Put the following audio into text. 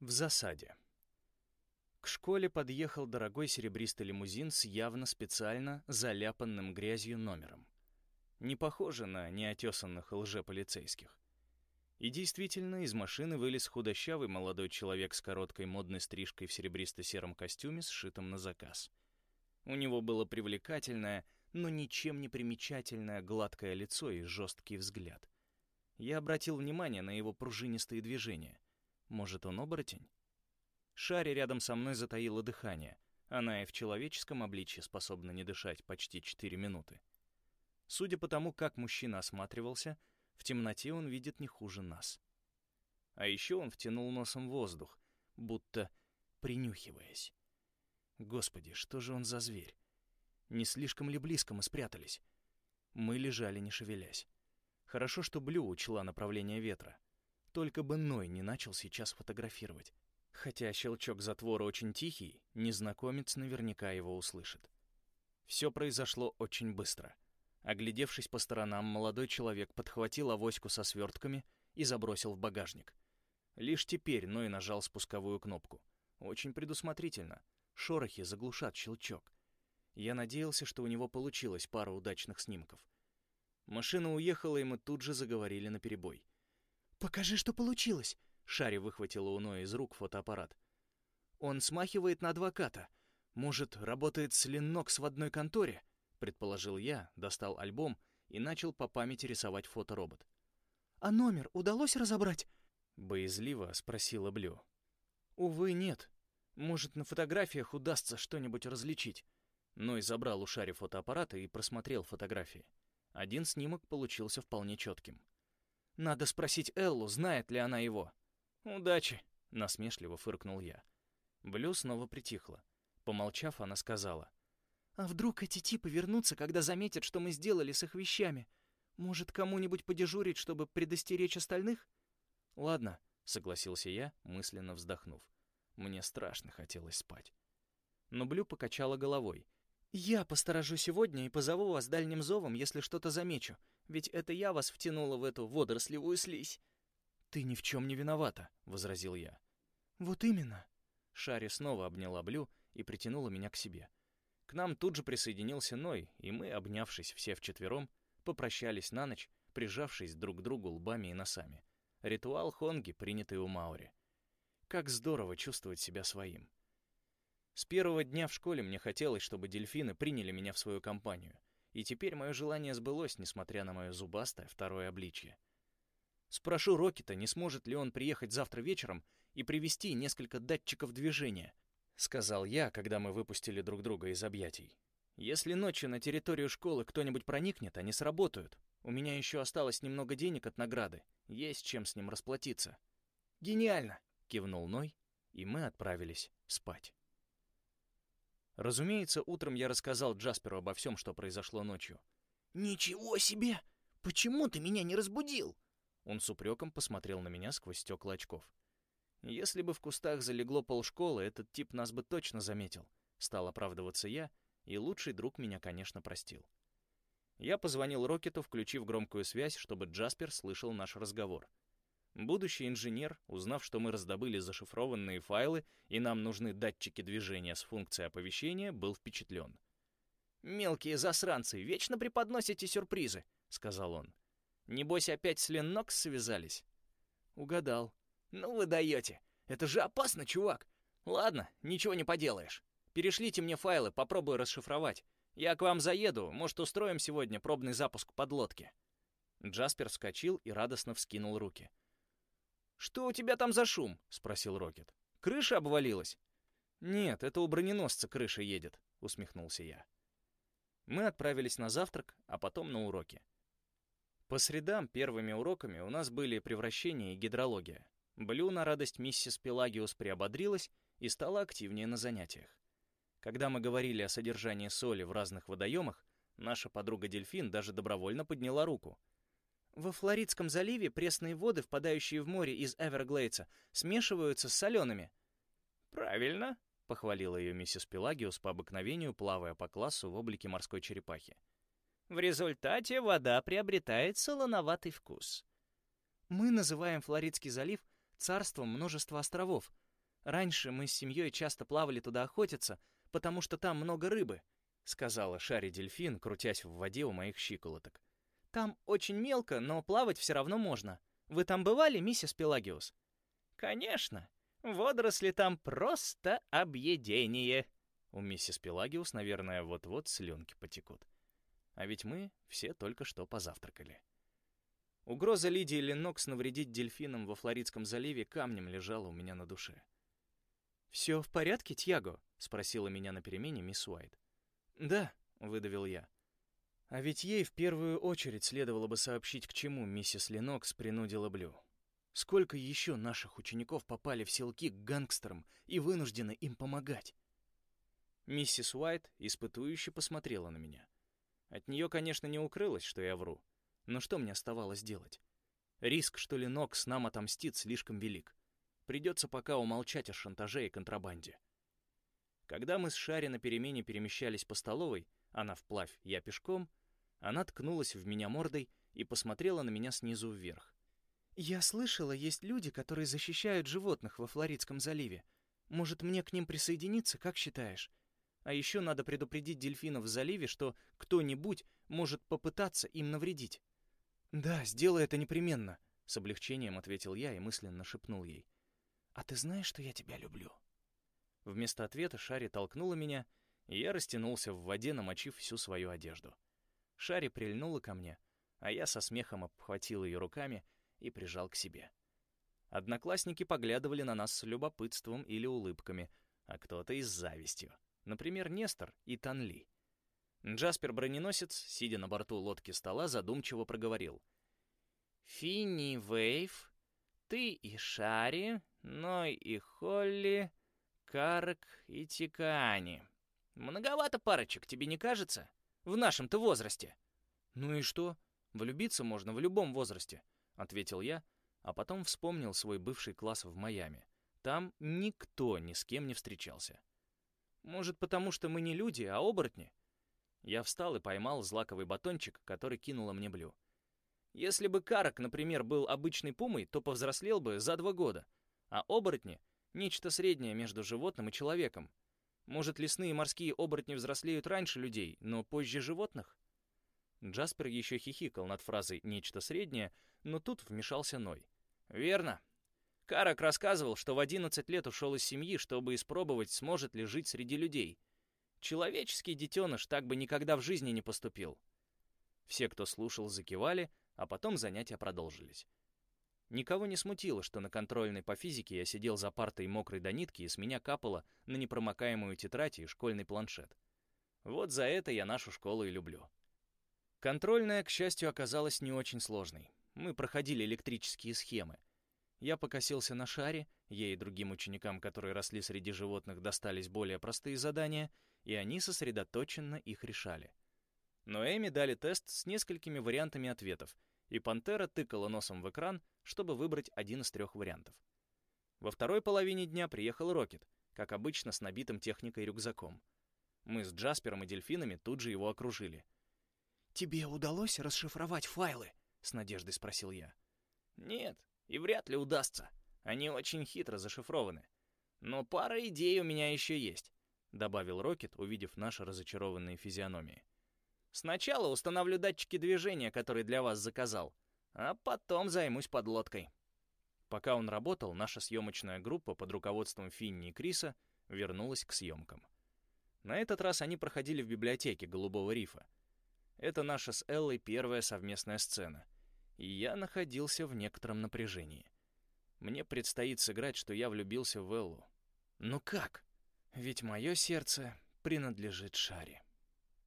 В засаде. К школе подъехал дорогой серебристый лимузин с явно специально заляпанным грязью номером. Не похоже на неотесанных лжеполицейских. И действительно, из машины вылез худощавый молодой человек с короткой модной стрижкой в серебристо-сером костюме, сшитом на заказ. У него было привлекательное, но ничем не примечательное гладкое лицо и жесткий взгляд. Я обратил внимание на его пружинистые движения. Может, он оборотень? Шари рядом со мной затаила дыхание. Она и в человеческом обличье способна не дышать почти 4 минуты. Судя по тому, как мужчина осматривался, в темноте он видит не хуже нас. А еще он втянул носом воздух, будто принюхиваясь. Господи, что же он за зверь? Не слишком ли близко мы спрятались? Мы лежали, не шевелясь. Хорошо, что Блю учла направление ветра. Только бы Ной не начал сейчас фотографировать. Хотя щелчок затвора очень тихий, незнакомец наверняка его услышит. Все произошло очень быстро. Оглядевшись по сторонам, молодой человек подхватил авоську со свертками и забросил в багажник. Лишь теперь Ной нажал спусковую кнопку. Очень предусмотрительно. Шорохи заглушат щелчок. Я надеялся, что у него получилось пара удачных снимков. Машина уехала, и мы тут же заговорили наперебой. «Покажи, что получилось!» Шари выхватила у Ноя из рук фотоаппарат. «Он смахивает на адвоката. Может, работает с Леннокс в одной конторе?» Предположил я, достал альбом и начал по памяти рисовать фоторобот. «А номер удалось разобрать?» Боязливо спросила Блю. «Увы, нет. Может, на фотографиях удастся что-нибудь различить». Ной забрал у Шари фотоаппарата и просмотрел фотографии. Один снимок получился вполне четким. «Надо спросить Эллу, знает ли она его». «Удачи!» — насмешливо фыркнул я. Блю снова притихла. Помолчав, она сказала. «А вдруг эти типы вернутся, когда заметят, что мы сделали с их вещами? Может, кому-нибудь подежурить, чтобы предостеречь остальных?» «Ладно», — согласился я, мысленно вздохнув. Мне страшно хотелось спать. Но Блю покачала головой. «Я посторожу сегодня и позову вас дальним зовом, если что-то замечу, ведь это я вас втянула в эту водорослевую слизь». «Ты ни в чем не виновата», — возразил я. «Вот именно». Шари снова обняла Блю и притянула меня к себе. К нам тут же присоединился Ной, и мы, обнявшись все вчетвером, попрощались на ночь, прижавшись друг к другу лбами и носами. Ритуал хонги, принятый у Маори. Как здорово чувствовать себя своим. С первого дня в школе мне хотелось, чтобы дельфины приняли меня в свою компанию, и теперь мое желание сбылось, несмотря на мое зубастое второе обличье. Спрошу Рокета, не сможет ли он приехать завтра вечером и привезти несколько датчиков движения, сказал я, когда мы выпустили друг друга из объятий. Если ночью на территорию школы кто-нибудь проникнет, они сработают. У меня еще осталось немного денег от награды. Есть чем с ним расплатиться. Гениально, кивнул Ной, и мы отправились спать. Разумеется, утром я рассказал Джасперу обо всем, что произошло ночью. «Ничего себе! Почему ты меня не разбудил?» Он с упреком посмотрел на меня сквозь стекла очков. Если бы в кустах залегло полшколы, этот тип нас бы точно заметил. Стал оправдываться я, и лучший друг меня, конечно, простил. Я позвонил Рокету, включив громкую связь, чтобы Джаспер слышал наш разговор. Будущий инженер, узнав, что мы раздобыли зашифрованные файлы и нам нужны датчики движения с функцией оповещения, был впечатлен. «Мелкие засранцы, вечно преподносите сюрпризы», — сказал он. Небось, опять с Леннокс связались?» «Угадал». «Ну вы даете. Это же опасно, чувак. Ладно, ничего не поделаешь. Перешлите мне файлы, попробую расшифровать. Я к вам заеду, может, устроим сегодня пробный запуск подлодки». Джаспер вскочил и радостно вскинул руки. «Что у тебя там за шум?» — спросил Рокет. «Крыша обвалилась?» «Нет, это у броненосца крыша едет», — усмехнулся я. Мы отправились на завтрак, а потом на уроки. По средам первыми уроками у нас были превращение и гидрология. Блю на радость миссис Пелагиус приободрилась и стала активнее на занятиях. Когда мы говорили о содержании соли в разных водоемах, наша подруга-дельфин даже добровольно подняла руку. Во Флоридском заливе пресные воды, впадающие в море из Эверглейдса, смешиваются с солеными. «Правильно», — похвалила ее миссис Пелагиус по обыкновению, плавая по классу в облике морской черепахи. В результате вода приобретает солоноватый вкус. Мы называем Флоридский залив царством множества островов, Раньше мы с семьей часто плавали туда охотиться, потому что там много рыбы», — сказала Шари-дельфин, крутясь в воде у моих щиколоток. «Там очень мелко, но плавать все равно можно. Вы там бывали, миссис Пелагиус?» «Конечно. Водоросли там просто объедение». У миссис Пелагиус, наверное, вот-вот слюнки потекут. А ведь мы все только что позавтракали. Угроза Лидии Ленокс навредить дельфинам во Флоридском заливе камнем лежала у меня на душе. «Все в порядке, Тьяго?» — спросила меня на перемене мисс Уайт. «Да», — выдавил я. А ведь ей в первую очередь следовало бы сообщить, к чему миссис Ленокс принудила Блю. Сколько еще наших учеников попали в селки к гангстерам и вынуждены им помогать? Миссис Уайт испытующе посмотрела на меня. От нее, конечно, не укрылось, что я вру. Но что мне оставалось делать? Риск, что Ленокс нам отомстит, слишком велик. Придется пока умолчать о шантаже и контрабанде. Когда мы с Шари на перемене перемещались по столовой, она вплавь, я пешком, она ткнулась в меня мордой и посмотрела на меня снизу вверх. «Я слышала, есть люди, которые защищают животных во Флоридском заливе. Может, мне к ним присоединиться, как считаешь? А еще надо предупредить дельфинов в заливе, что кто-нибудь может попытаться им навредить». «Да, сделай это непременно», — с облегчением ответил я и мысленно шепнул ей. «А ты знаешь, что я тебя люблю?» Вместо ответа Шари толкнула меня, и я растянулся в воде, намочив всю свою одежду. Шари прильнула ко мне, а я со смехом обхватил ее руками и прижал к себе. Одноклассники поглядывали на нас с любопытством или улыбками, а кто-то и с завистью. Например, Нестор и Танли. Джаспер-броненосец, сидя на борту лодки стола, задумчиво проговорил. «Финни Вейв, ты и Шари, Ной и Холли, Карк и Тикани. Многовато парочек, тебе не кажется? В нашем-то возрасте». «Ну и что? Влюбиться можно в любом возрасте», — ответил я, а потом вспомнил свой бывший класс в Майами. Там никто ни с кем не встречался. Может, потому что мы не люди, а оборотни? Я встал и поймал злаковый батончик, который кинула мне Блю. Если бы Карак, например, был обычной пумой, то повзрослел бы за два года, а оборотни — нечто среднее между животным и человеком. Может, лесные морские оборотни взрослеют раньше людей, но позже животных? Джаспер еще хихикал над фразой «нечто среднее», но тут вмешался Ной. «Верно. Карак рассказывал, что в 11 лет ушел из семьи, чтобы испробовать, сможет ли жить среди людей. Человеческий детеныш так бы никогда в жизни не поступил. Все, кто слушал, закивали, а потом занятия продолжились. Никого не смутило, что на контрольной по физике я сидел за партой мокрой до нитки, и с меня капало на непромокаемую тетрадь и школьный планшет. Вот за это я нашу школу и люблю. Контрольная, к счастью, оказалась не очень сложной. Мы проходили электрические схемы — я покосился на шаре, ей и другим ученикам, которые росли среди животных, достались более простые задания, и они сосредоточенно их решали. Но Эми дали тест с несколькими вариантами ответов, и Пантера тыкала носом в экран, чтобы выбрать один из трех вариантов. Во второй половине дня приехал Рокет, как обычно с набитым техникой рюкзаком. Мы с Джаспером и дельфинами тут же его окружили. «Тебе удалось расшифровать файлы?» — с надеждой спросил я. «Нет, и вряд ли удастся. Они очень хитро зашифрованы. Но пара идей у меня еще есть», — добавил Рокет, увидев наши разочарованные физиономии. «Сначала установлю датчики движения, которые для вас заказал, а потом займусь подлодкой». Пока он работал, наша съемочная группа под руководством Финни и Криса вернулась к съемкам. На этот раз они проходили в библиотеке Голубого рифа. Это наша с Эллой первая совместная сцена — и я находился в некотором напряжении. Мне предстоит сыграть, что я влюбился в Эллу. Ну как? Ведь мое сердце принадлежит Шаре.